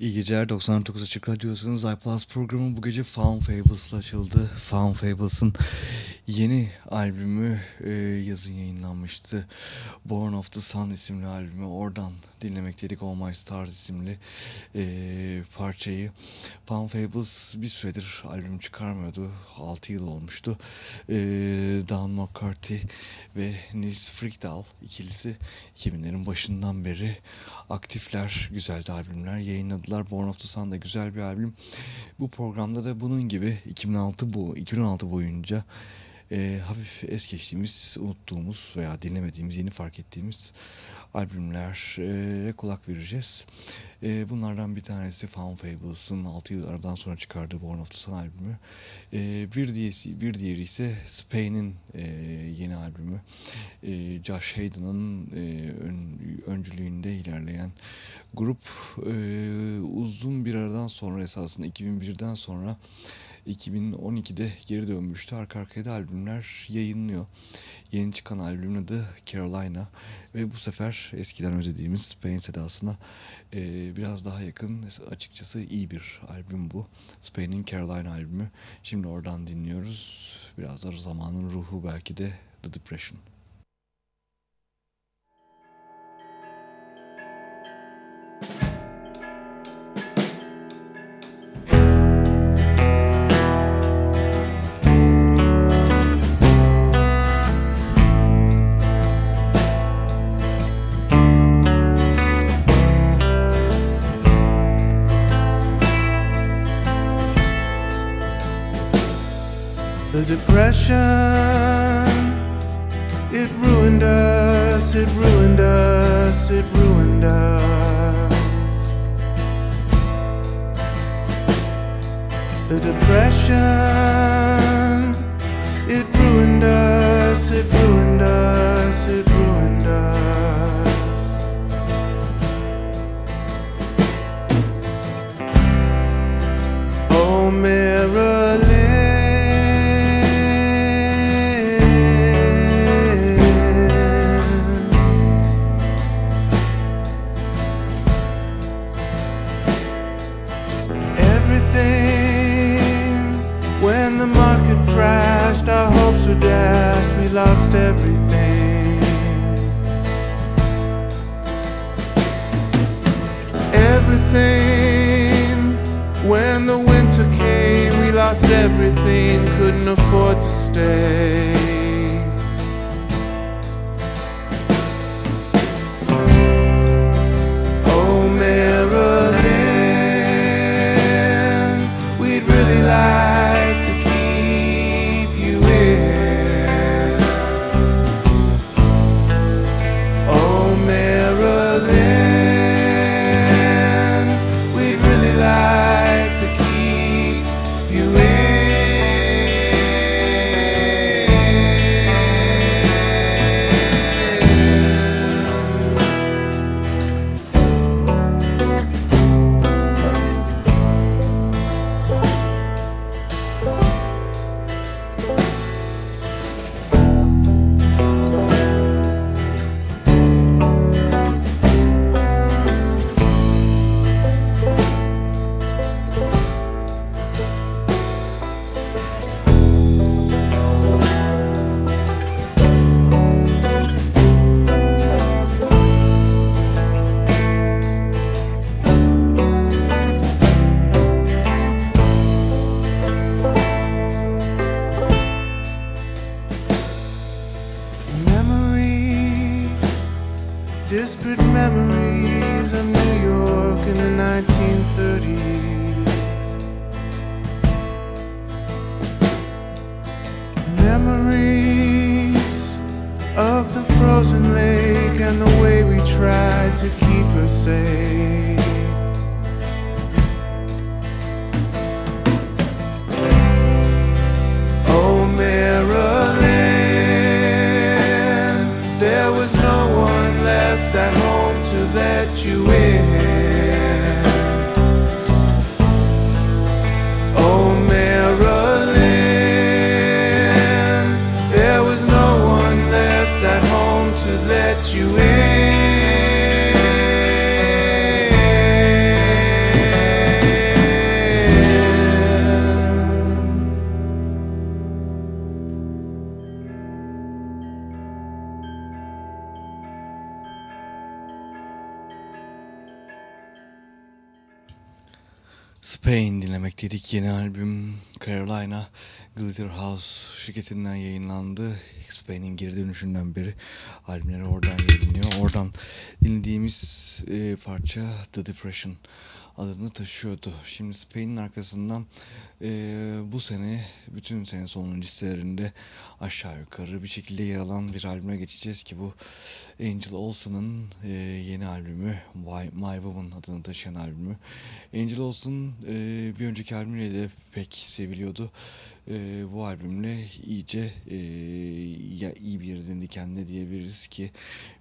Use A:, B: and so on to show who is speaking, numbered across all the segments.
A: İyi geceler 99 Açık Radyosu'nun iPlus programı bu gece Found Fables'la açıldı. Found Fables'ın yeni albümü e, yazın yayınlanmıştı. Born of the Sun isimli albümü oradan dinlemek dedik All My Stars isimli e, parçayı. Found Fables bir süredir albüm çıkarmıyordu. 6 yıl olmuştu. E, Don McCarthy ve Nils Frigdal ikilisi 2000'lerin başından beri aktifler, güzel albümler yayınladılar. Born of the Sun da güzel bir albüm. Bu programda da bunun gibi 2006 bu 2016 boyunca
B: e, hafif es geçtiğimiz, unuttuğumuz veya dinlemediğimiz, yeni fark ettiğimiz albümlere kulak vereceğiz. E, bunlardan bir tanesi Found Fables'ın 6 yıl aradan sonra çıkardığı Born of the Sun albümü. E, bir, diğeri, bir diğeri ise Spain'in e, yeni albümü. E, Josh Hayden'ın e, ön, öncülüğünde ilerleyen grup e, uzun bir aradan sonra esasında 2001'den sonra 2012'de geri dönmüştü. Arka arkaya da albümler yayınlıyor. Yeni çıkan albümün adı Carolina ve bu sefer eskiden özlediğimiz Spain sedasına e, biraz daha yakın açıkçası iyi bir albüm bu. Spain'in Carolina albümü. Şimdi oradan dinliyoruz. Biraz da zamanın ruhu belki de The Depression. Depression. It ruined us, it ruined us, it ruined us. The depression, 1930s. Memories of the frozen lake and the way we tried to keep her safe. Oh, Marilyn, there was no one left at home to let you in. Dinlemekteydik. Yeni albüm Carolina Glitter House şirketinden yayınlandı. Spain'in geri dönüşünden beri albümleri oradan yayınlıyor. Oradan dinlediğimiz e, parça The Depression
A: adını taşıyordu. Şimdi Spain'in arkasından e, bu sene bütün sene sonu listelerinde aşağı yukarı bir şekilde yer alan bir albüme geçeceğiz ki bu Angel Olsen'ın e, yeni albümü My Woman adını taşıyan albümü. Angel Olsen e, bir önceki albümüyle de pek seviliyordu. E, bu albümle iyice e, ya iyi bir yerden kendine diyebiliriz ki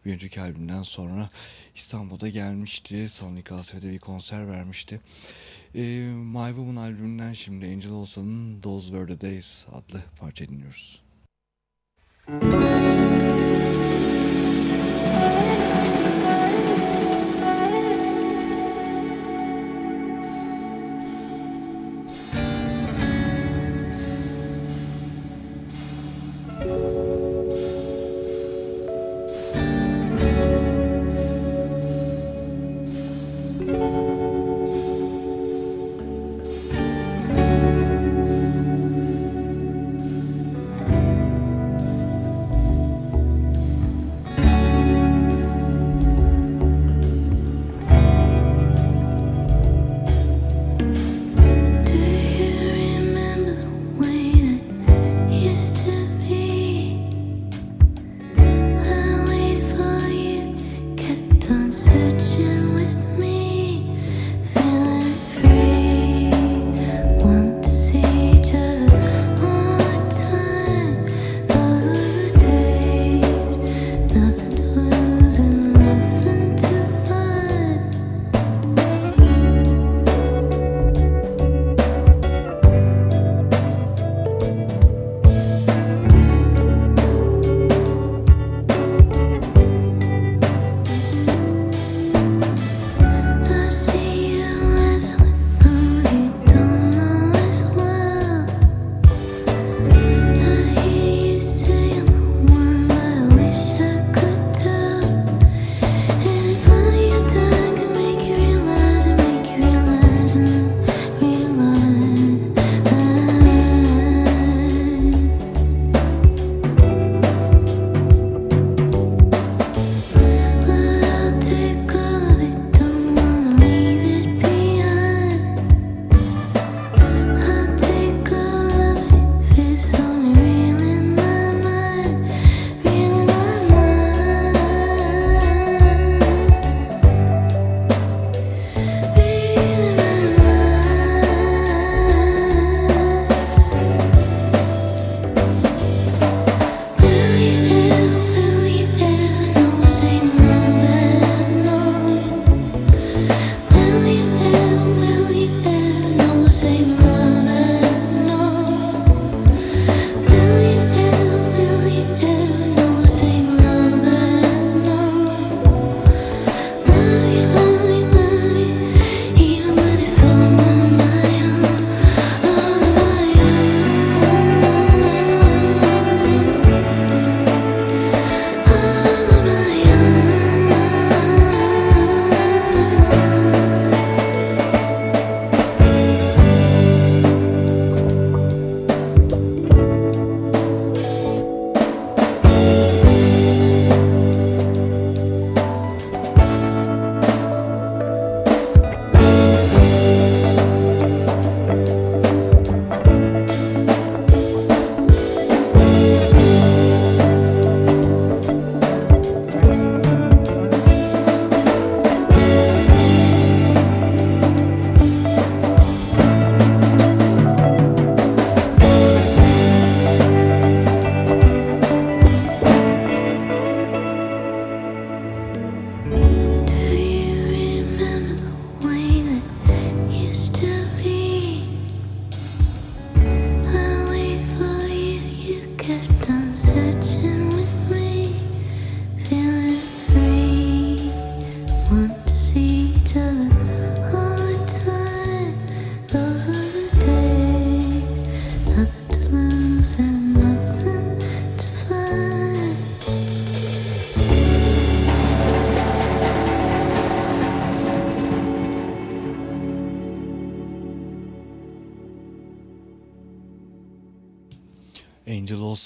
A: bir önceki albümden sonra İstanbul'da gelmişti. Sonic ASF'de bir konser vermişti. E, My Woman albümünden şimdi Angel Olsen'ın Those Were The Days adlı parça dinliyoruz. Müzik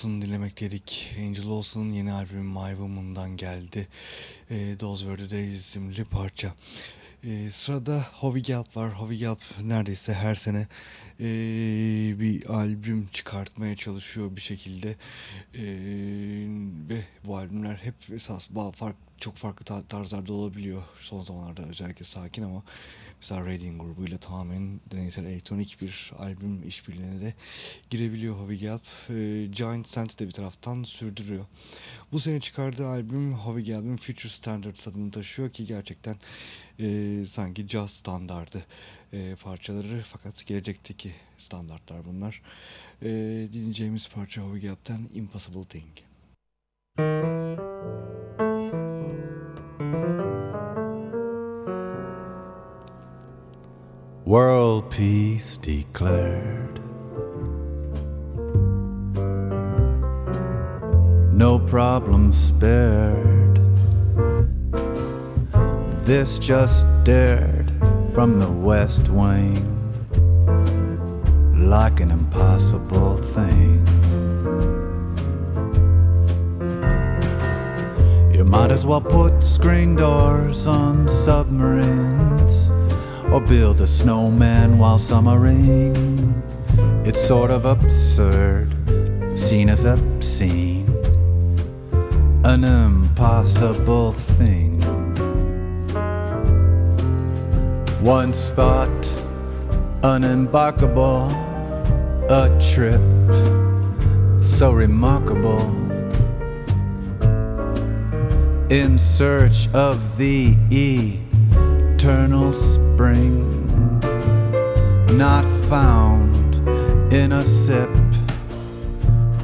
A: Olsen dinlemekteydik. Angel Olsen'ın yeni albümü My Woman'dan geldi. E, Those Were The Days isimli parça. E, sırada Howie Gelb var. Howie Gelb neredeyse her sene e, bir albüm çıkartmaya çalışıyor bir şekilde. E, ve bu albümler hep esas fark, çok farklı tarzlarda olabiliyor. Son zamanlarda özellikle sakin ama mesela Reading grubuyla tamamen deneysel elektronik bir albüm işbirliğine de girebiliyor Howie Gelb. E, Giant Scent de bir taraftan sürdürüyor. Bu sene çıkardığı albüm Howie Gelb'in Future Standards adını taşıyor ki gerçekten e, sanki jazz standardı e, parçaları fakat gelecekteki standartlar bunlar. E, dinleyeceğimiz parça Howie Gelb'den Impossible Thing.
C: World peace declared. No problem spared. This just dared from the west wing like an impossible thing. Might as well put screen doors on submarines or build a snowman while summering. It's sort of absurd, seen as obscene, an impossible thing. Once thought unembarkable, a trip so remarkable. In search of the eternal spring, not found in a sip,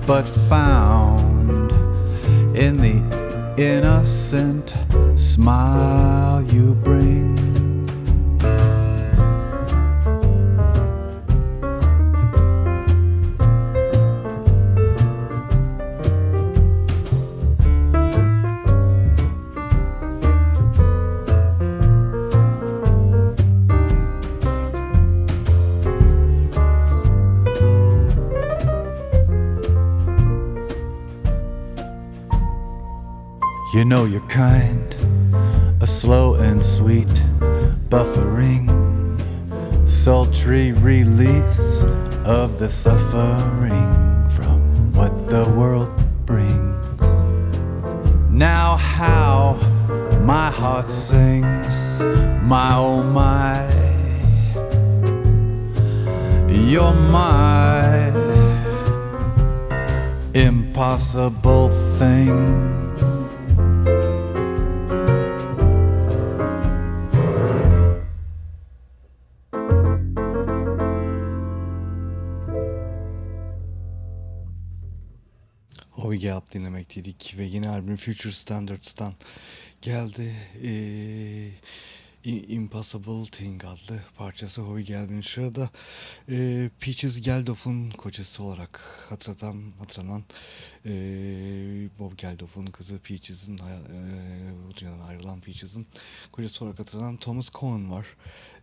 C: but found in the innocent smile you bring. You know you're kind, a slow and sweet buffering, sultry release of the suffering from what the world brings. Now, how my heart sings, my oh my, you're my impossible thing.
A: Howie Gelb dinlemekteydik ve yeni albüm Future Standards'tan geldi. Ee, Impossible Thing adlı parçası Howie Gelb'in sırada e, Peaches Geldof'un kocası olarak hatırlatan, hatırlanan e, Bob Geldof'un kızı Peaches'in e, dünyadan ayrılan Peaches'in kocası olarak hatırlanan Thomas Cohen var.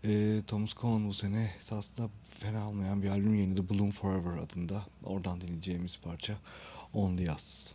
A: E, Thomas Cohen bu sene aslında fena olmayan bir albüm yayınladı Bloom Forever adında. Oradan dinleyeceğimiz parça Only Us.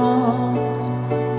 A: songs.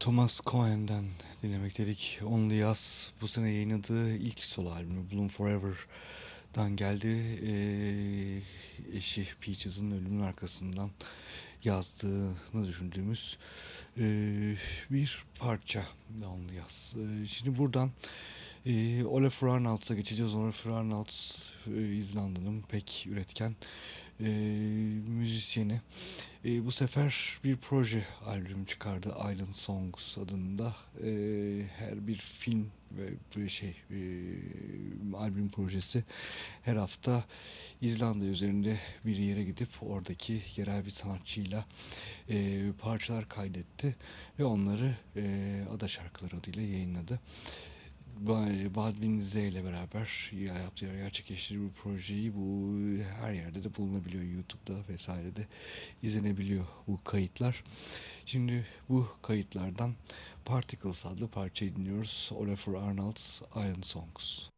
A: Thomas Cohen'den dinlemek dedik. Only Yaz bu sene yayınladığı ilk solo albümü Bloom Forever'dan geldi. Ee, eşi Peaches'ın ölümün arkasından yazdığını düşündüğümüz e, bir parça Only Yaz. E, şimdi buradan e, Olaf Arnalds'a geçeceğiz. Olaf Arnalds e, İzlanda'nın pek üretken e, müzisyeni. E, bu sefer bir proje albüm çıkardı Island Songs adında. E, her bir film ve şey e, albüm projesi her hafta İzlanda üzerinde bir yere gidip oradaki yerel bir sanatçıyla e, parçalar kaydetti ve onları e, ada şarkıları adıyla yayınladı. Baldwin Z ile beraber yaptığı gerçekleştirdiği bu projeyi bu her yerde de bulunabiliyor YouTube'da vesairede izlenebiliyor bu kayıtlar. Şimdi bu kayıtlardan Particles adlı parçayı dinliyoruz. Olafur Arnolds Iron Songs.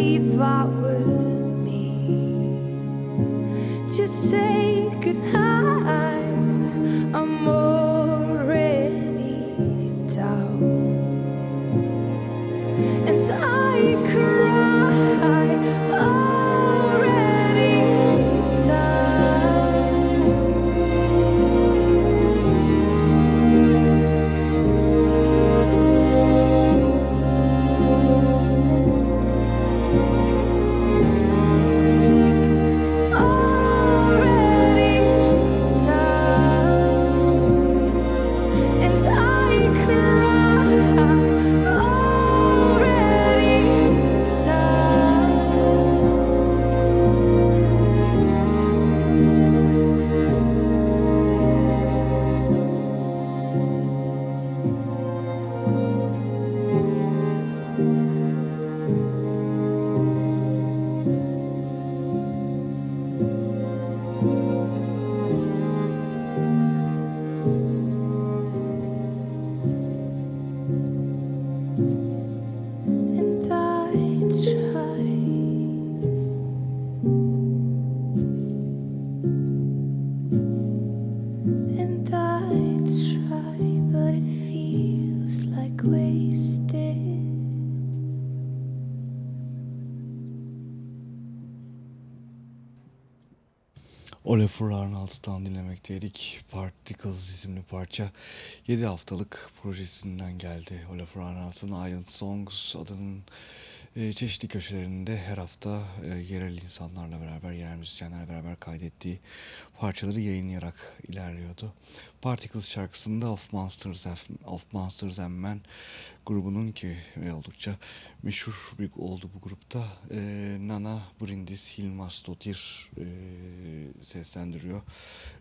A: devour me. Just say. Arnalds'tan dinlemekteydik. Particles isimli parça 7 haftalık projesinden geldi. Olafur Arnalds'ın Island Songs adının e, çeşitli köşelerinde her hafta e, yerel insanlarla beraber, yerel müzisyenlerle beraber kaydettiği parçaları yayınlayarak ilerliyordu. Particles şarkısında Of Monsters, of Monsters and Men grubunun ki oldukça meşhur bir oldu bu grupta. E, Nana Brindis Hilmas Dotir e, seslendiriyor.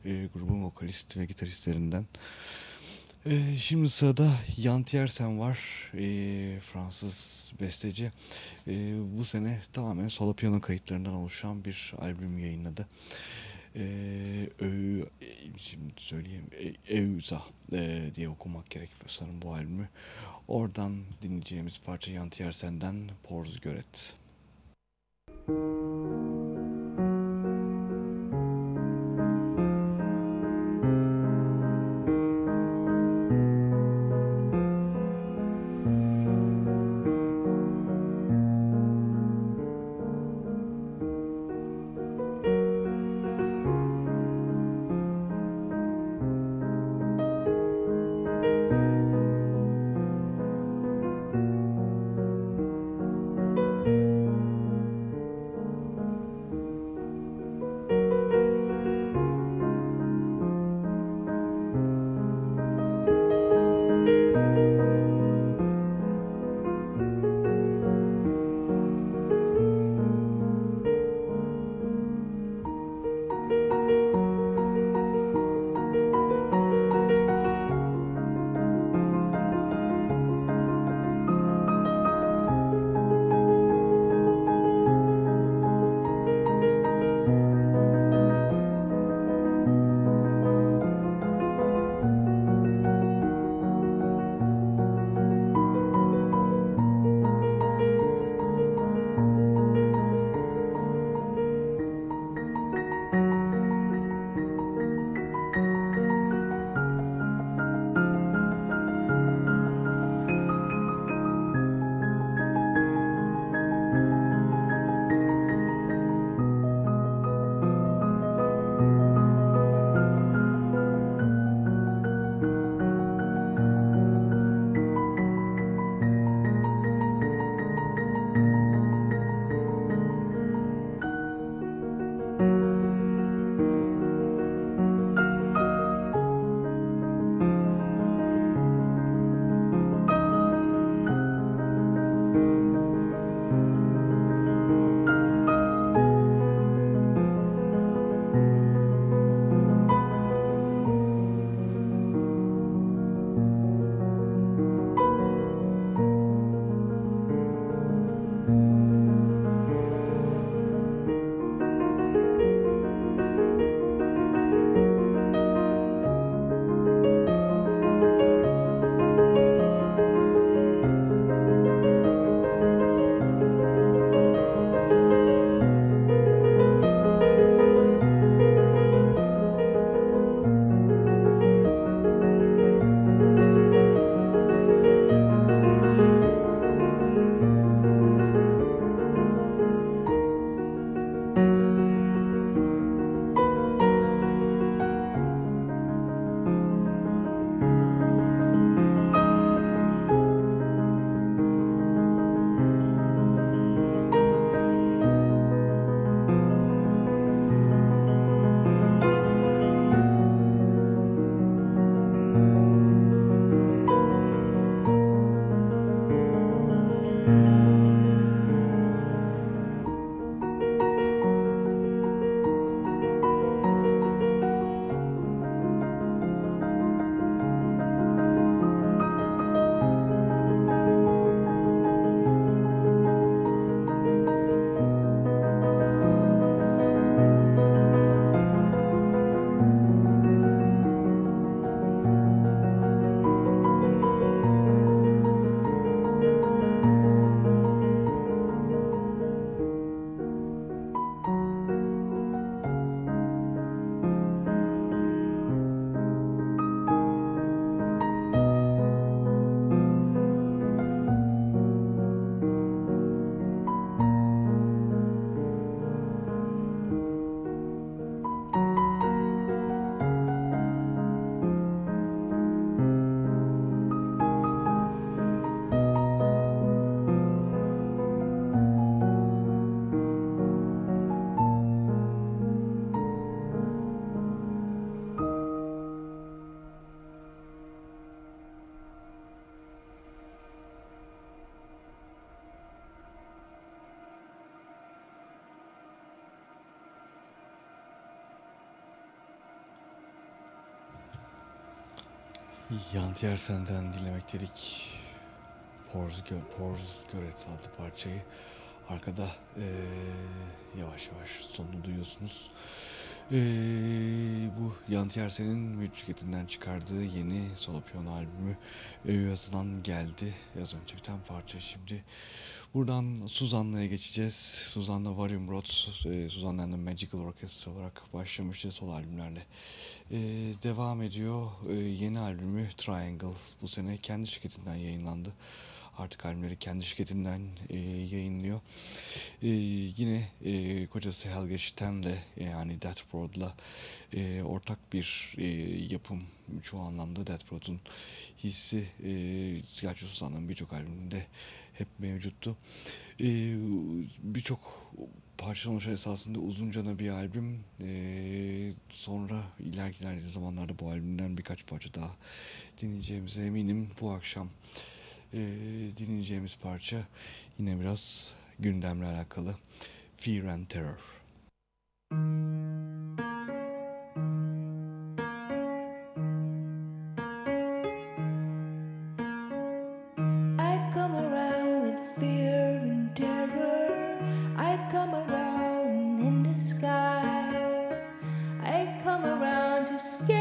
A: E, grubun vokalist ve gitaristlerinden. E, şimdi sırada Jan Tiersen var. E, Fransız besteci. E, bu sene tamamen solo piyano kayıtlarından oluşan bir albüm yayınladı. E, ö, şimdi söyleyeyim e, Euza e, diye okumak gerek sanırım bu albümü. Oradan dinleyeceğimiz parça Jan Tiersen'den Porz Göret. Müzik Yantiyer senden dinlemek dedik. Pors, Gö Pors Göret adlı parçayı. Arkada ee, yavaş yavaş sonunu duyuyorsunuz. Ee, bu Yantiersen'in müziketinden çıkardığı yeni solo piyano albümü yazılan geldi. Az önce biten parça şimdi. Buradan Suzan'la'ya geçeceğiz. Suzan'la Varium Roth, e, Suzan'la Magical Orchestra olarak başlamıştı solo albümlerle. E, devam ediyor. E, yeni albümü Triangle bu sene kendi şirketinden yayınlandı artık albümleri kendi şirketinden e, yayınlıyor. E, yine e, kocası Helge Stemm'le yani Death Broad'la e, ortak bir e, yapım çoğu anlamda Death Broad'un hissi e, gerçi Susan'ın birçok albümünde hep mevcuttu. E, birçok parçadan oluşan esasında uzunca bir albüm. E, sonra ileriki ileriki zamanlarda bu albümden birkaç parça daha dinleyeceğimize eminim. Bu akşam e, dinleyeceğimiz parça yine biraz gündemle alakalı Fear and Terror.
D: I come around to scare.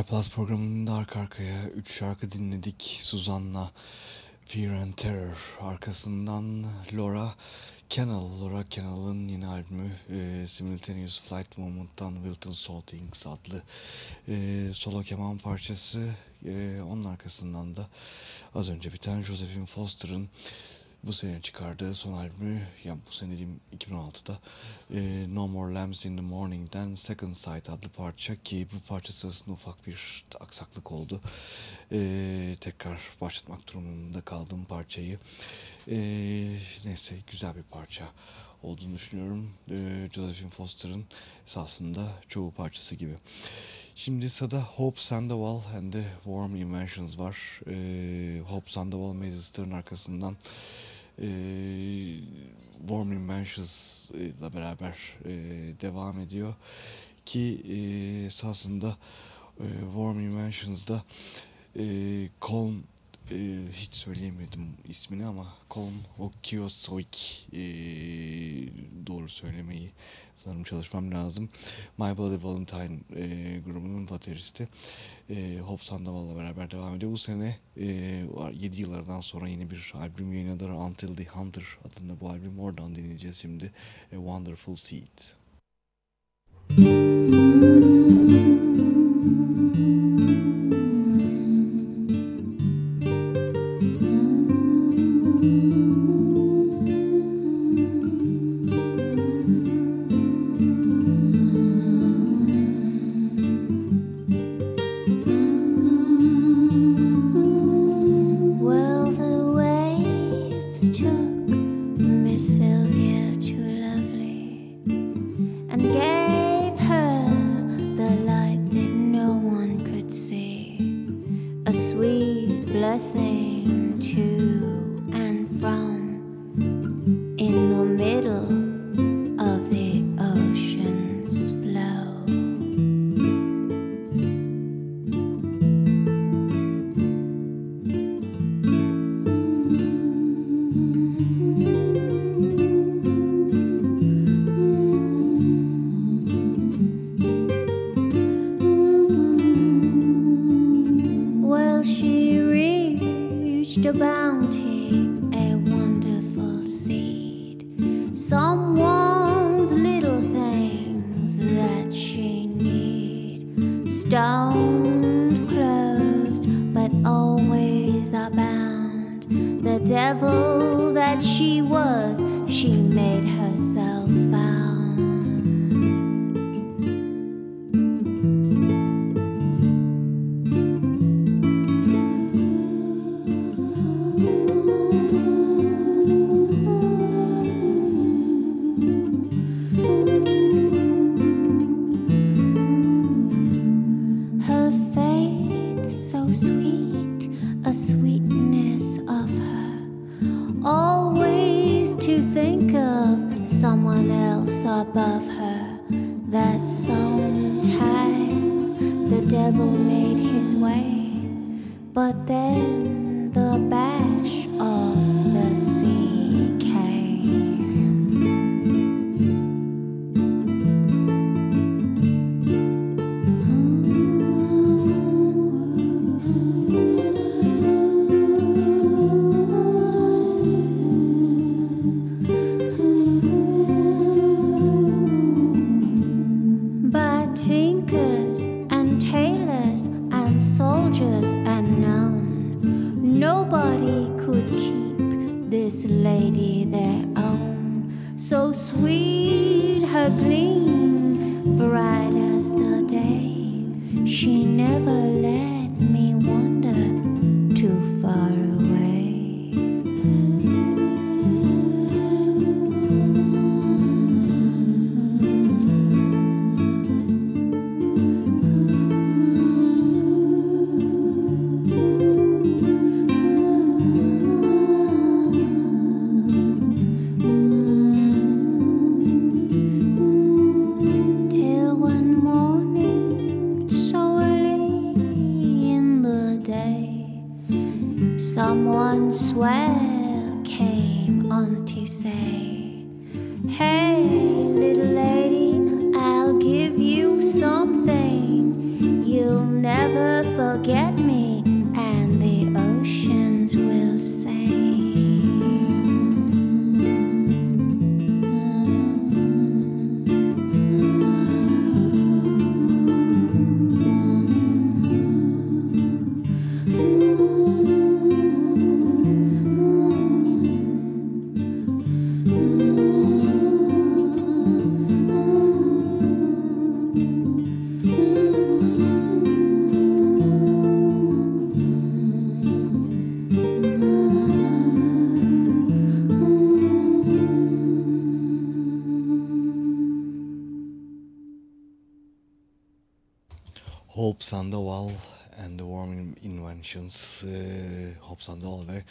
A: iPlus programında arka arkaya 3 şarkı dinledik. Suzan'la Fear and Terror arkasından Laura Kennel, Laura Kennel'ın yeni albümü e, Simultaneous Flight Moment'tan Wilton Saltings adlı e, solo keman parçası. E, onun arkasından da az önce biten Josephine Foster'ın bu sene çıkardığı son albümü yani bu sene diyeyim 2016'da e, No More Lambs in the Morning'den Second Sight adlı parça ki bu parça sırasında ufak bir aksaklık oldu. E, tekrar başlatmak durumunda kaldığım parçayı. E, neyse güzel bir parça olduğunu düşünüyorum. E, Josephine Foster'ın esasında çoğu parçası gibi. Şimdi sırada Hope Sandoval and the Warm Inventions var. E, Hope Sandoval Maze arkasından e, Warm Inventions ile beraber e, devam ediyor. Ki e, esasında e, Warm Inventions'da e, Colm e, hiç söyleyemedim ismini ama Colm Okiosoik e, doğru söylemeyi sanırım çalışmam lazım. My Bloody Valentine e, grubunun bateristi e, Hop Sandoval'la beraber devam ediyor. Bu sene e, 7 yıllardan sonra yeni bir albüm yayınladılar. Until the Hunter adında bu albüm. Oradan dinleyeceğiz şimdi. A Wonderful Seed. Müzik last name. Inventions e, Hope Sandoval ve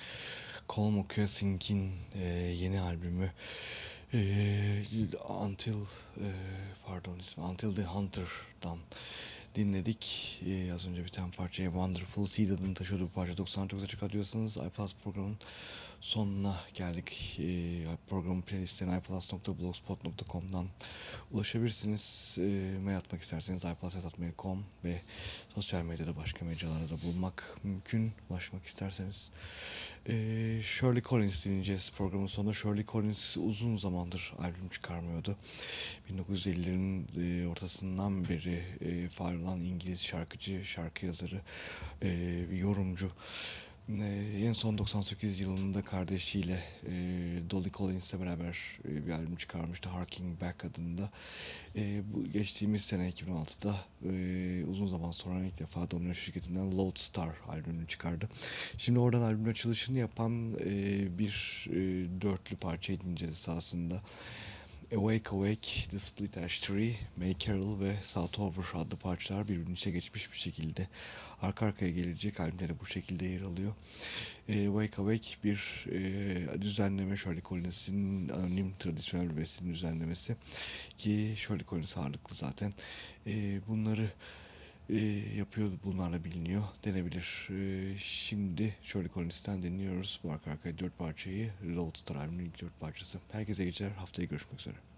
A: Colm O'Kesink'in e, yeni albümü e, Until e, pardon ismi Until the Hunter'dan dinledik. E, az önce biten parçaya Wonderful Seed adını taşıyordu bu parça. 99 açık radyosunuz. iPlus programının sonuna geldik. E, programın playlistine iPlus.blogspot.com'dan ulaşabilirsiniz. E, mail atmak isterseniz iPlus.mail.com ve sosyal medyada başka mecralarda da bulmak mümkün. Ulaşmak isterseniz. E, Shirley Collins dinleyeceğiz programın sonunda. Shirley Collins uzun zamandır albüm çıkarmıyordu. 1950'lerin e, ortasından beri e, faal olan İngiliz şarkıcı, şarkı yazarı, e, yorumcu. Ee, en son 98 yılında kardeşiyle e, Dolly Collins'le beraber e, bir albüm çıkarmıştı Harking Back adında. E, bu geçtiğimiz sene 2006'da e, uzun zaman sonra ilk defa Domino şirketinden Lodestar albümünü çıkardı. Şimdi oradan albümün açılışını yapan e, bir e, dörtlü parça dinleyeceğiz esasında. Awake Awake, The Split Ash Tree, May Carroll ve South Over adlı parçalar birbirinin içe geçmiş bir şekilde arka arkaya gelecek albümleri bu şekilde yer alıyor. E, Wake Awake bir e, düzenleme Shirley Collins'in anonim tradisyonel bir bestinin düzenlemesi ki Shirley Collins ağırlıklı zaten. E, bunları yapıyor bunlarla biliniyor denebilir. E, şimdi Shirley Collins'ten dinliyoruz bu arka arkaya dört parçayı. Lodestar albümünün ilk dört parçası. Herkese geceler haftaya görüşmek üzere.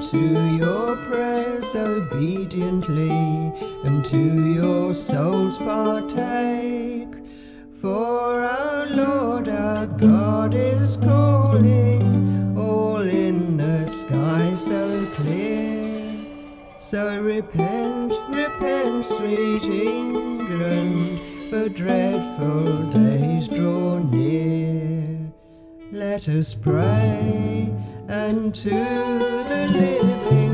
E: To your prayers obediently, and to your souls partake. For our Lord our God is calling, all in the sky so clear. So repent, repent, sweet England, for dreadful days draw near. Let us pray and to the living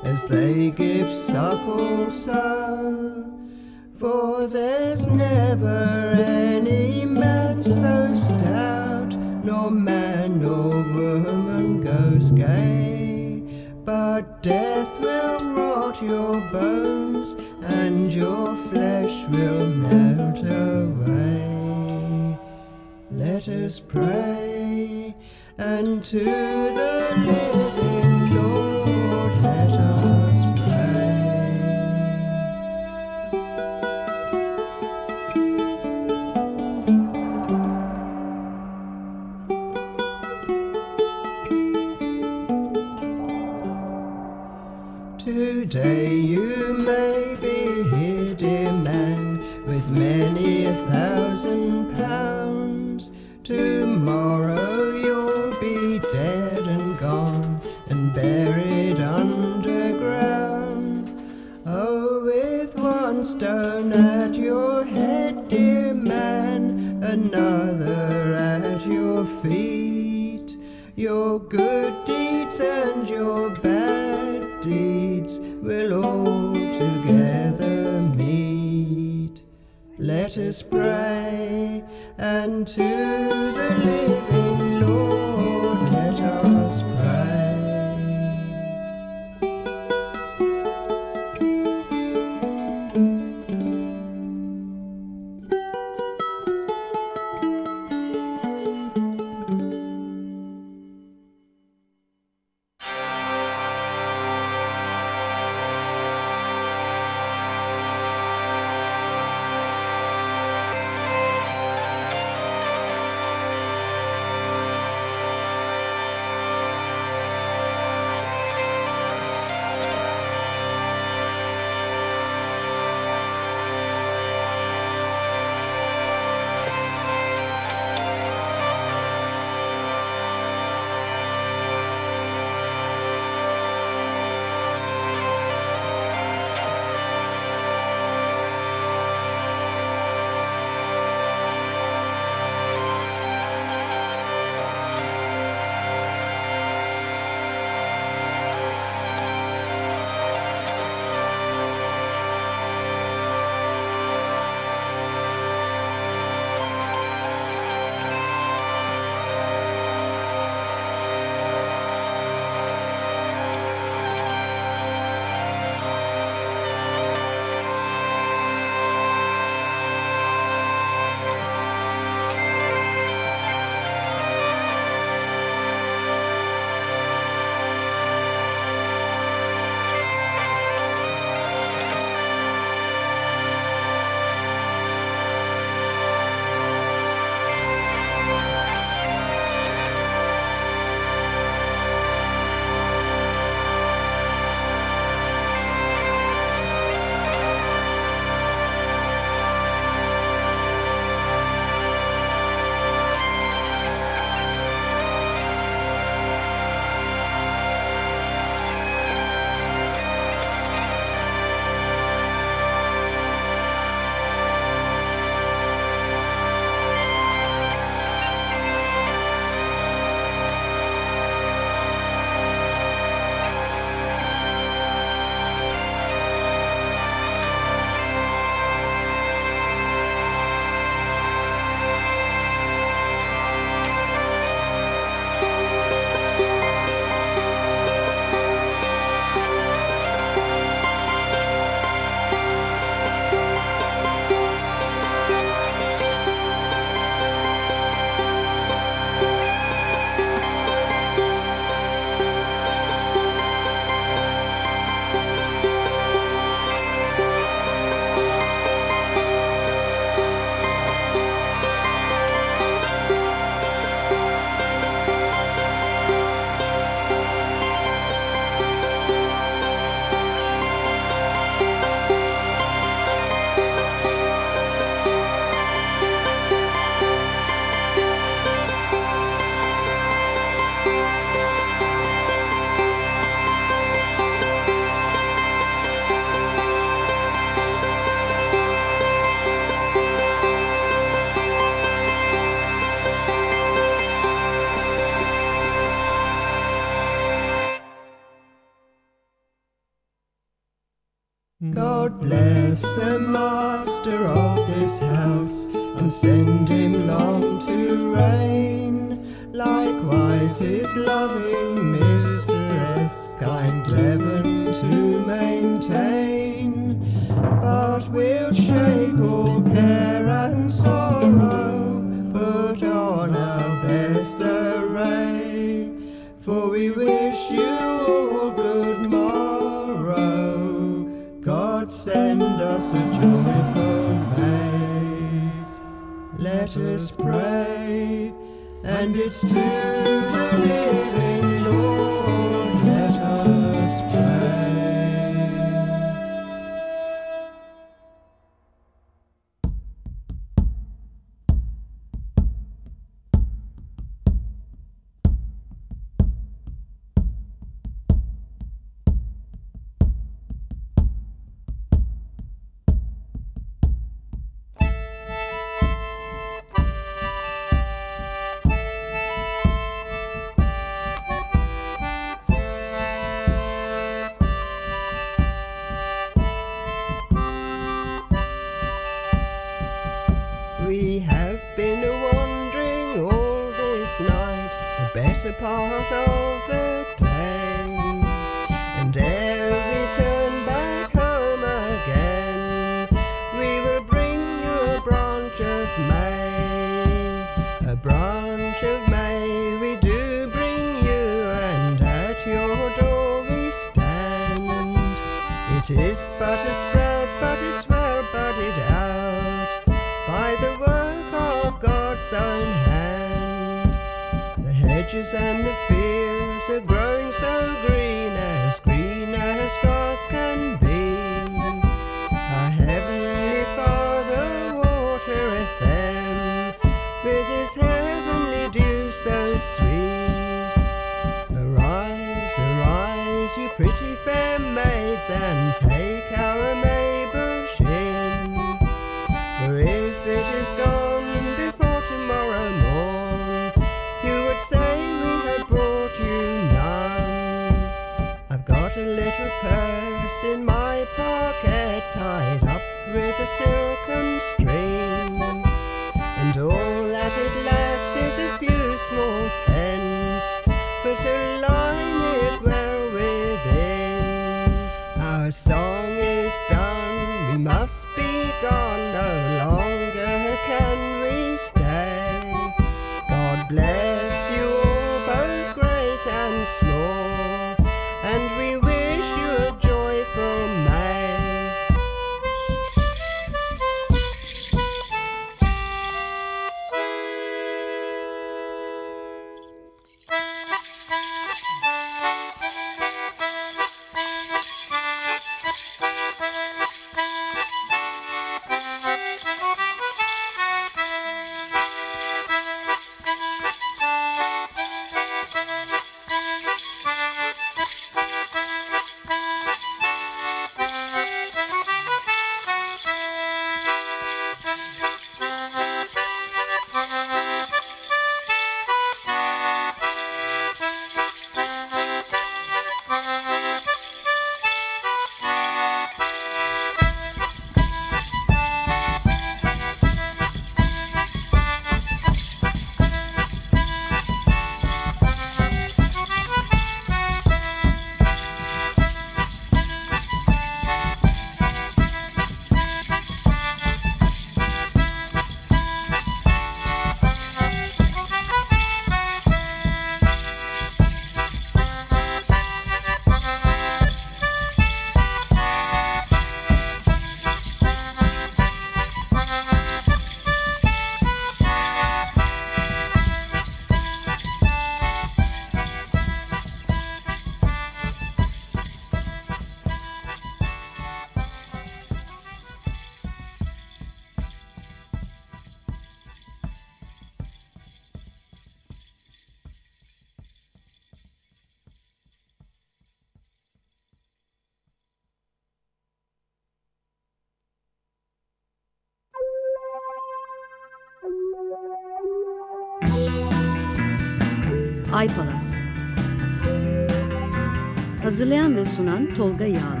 F: sunan Tolga Yağlı